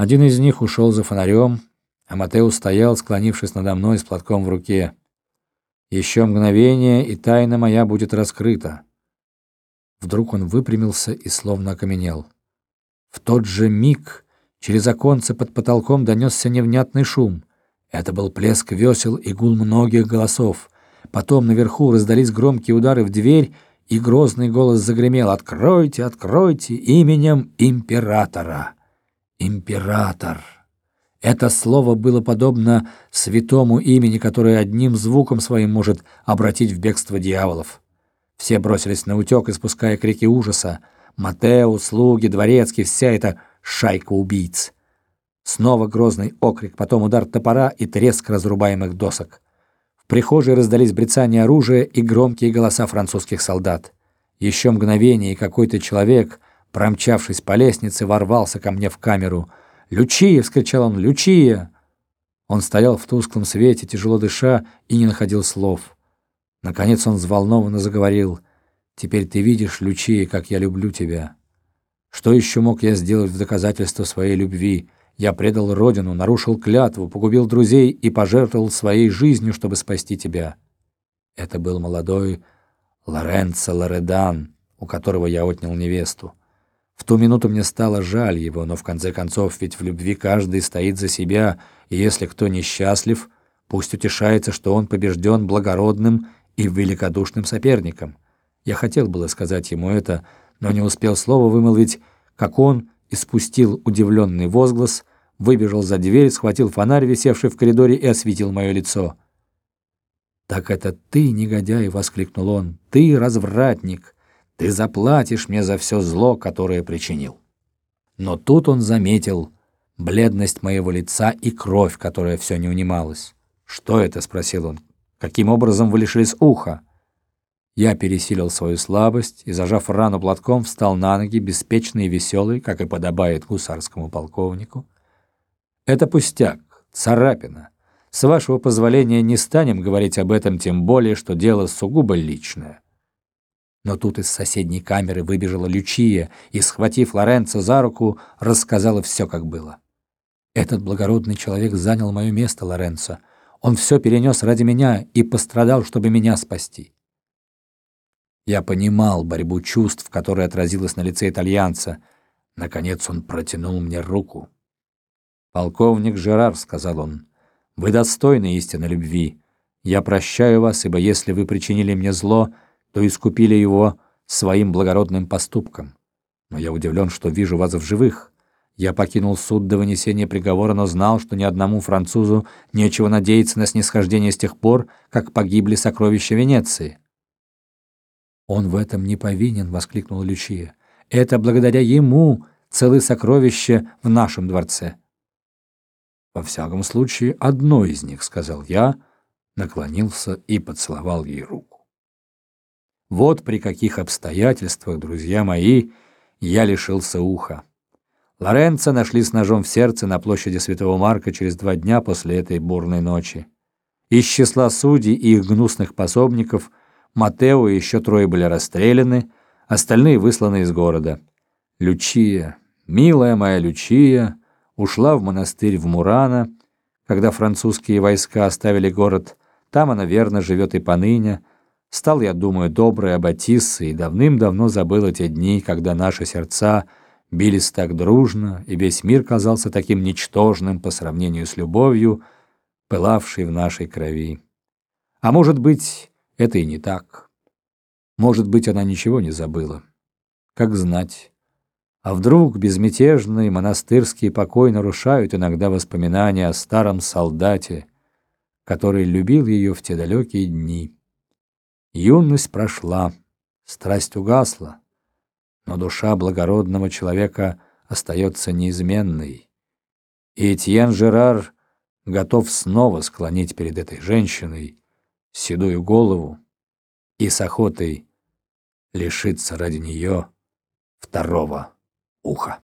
Один из них ушел за фонарем, а Матеус стоял, склонившись надо мной с платком в руке. Еще мгновение, и тайна моя будет раскрыта. Вдруг он выпрямился и словно окаменел. В тот же миг через оконце под потолком донесся невнятный шум. Это был плеск весел и гул многих голосов. Потом наверху раздались громкие удары в дверь, и грозный голос загремел «Откройте, откройте именем императора!» Император! Это слово было подобно святому имени, которое одним звуком своим может обратить в бегство дьяволов. Все бросились на утек, испуская крики ужаса. Матео, слуги, дворецкий, вся эта шайка убийц. Снова грозный окрик, потом удар топора и треск разрубаемых досок. В прихожей раздались брецания оружия и громкие голоса французских солдат. Еще мгновение, и какой-то человек, промчавшись по лестнице, ворвался ко мне в камеру. «Лючия!» — вскричал он. «Лючия!» Он стоял в тусклом свете, тяжело дыша, и не находил слов. Наконец он взволнованно заговорил. «Теперь ты видишь, Лючия, как я люблю тебя. Что еще мог я сделать в доказательство своей любви?» Я предал родину, нарушил клятву, погубил друзей и пожертвовал своей жизнью, чтобы спасти тебя. Это был молодой Лоренцо Лоредан, у которого я отнял невесту. В ту минуту мне стало жаль его, но в конце концов ведь в любви каждый стоит за себя, и если кто несчастлив, пусть утешается, что он побежден благородным и великодушным соперником. Я хотел было сказать ему это, но не успел слова вымолвить, как он испустил удивленный возглас, выбежал за дверь, схватил фонарь, висевший в коридоре, и осветил мое лицо. «Так это ты, негодяй!» — воскликнул он. «Ты развратник! Ты заплатишь мне за все зло, которое причинил!» Но тут он заметил бледность моего лица и кровь, которая все не унималась. «Что это?» — спросил он. «Каким образом вы лишились уха?» Я пересилил свою слабость и, зажав рану платком, встал на ноги, беспечный и веселый, как и подобает гусарскому полковнику. Это пустяк, царапина. С вашего позволения не станем говорить об этом, тем более, что дело сугубо личное. Но тут из соседней камеры выбежала Лючия и, схватив Лоренцо за руку, рассказала все, как было. Этот благородный человек занял мое место, Лоренцо. Он все перенес ради меня и пострадал, чтобы меня спасти. Я понимал борьбу чувств, которая отразилась на лице итальянца. Наконец он протянул мне руку. «Полковник Жерар», — сказал он, — «вы достойны истинной любви. Я прощаю вас, ибо если вы причинили мне зло, то искупили его своим благородным поступком. Но я удивлен, что вижу вас в живых. Я покинул суд до вынесения приговора, но знал, что ни одному французу нечего надеяться на снисхождение с тех пор, как погибли сокровища Венеции». «Он в этом не повинен», — воскликнула Лючия. «Это благодаря ему целые сокровища в нашем дворце». «Во всяком случае, одно из них», — сказал я, наклонился и поцеловал ей руку. Вот при каких обстоятельствах, друзья мои, я лишился уха. Лоренцо нашли с ножом в сердце на площади Святого Марка через два дня после этой бурной ночи. Из числа судей и их гнусных пособников Матео и еще трое были расстреляны, остальные высланы из города. Лючия, милая моя Лючия, ушла в монастырь в Мурана, когда французские войска оставили город. Там она верно живет и поныне. Стал, я думаю, доброй Аббатиссой и давным-давно забыл эти дни, когда наши сердца бились так дружно, и весь мир казался таким ничтожным по сравнению с любовью, пылавшей в нашей крови. А может быть, это и не так. Может быть, она ничего не забыла. Как знать. А вдруг безмятежный монастырский покой нарушают иногда воспоминания о старом солдате, который любил ее в те далекие дни. Юность прошла, страсть угасла, но душа благородного человека остается неизменной. И Этьен Жерар готов снова склонить перед этой женщиной седую голову и с охотой лишиться ради нее второго уха.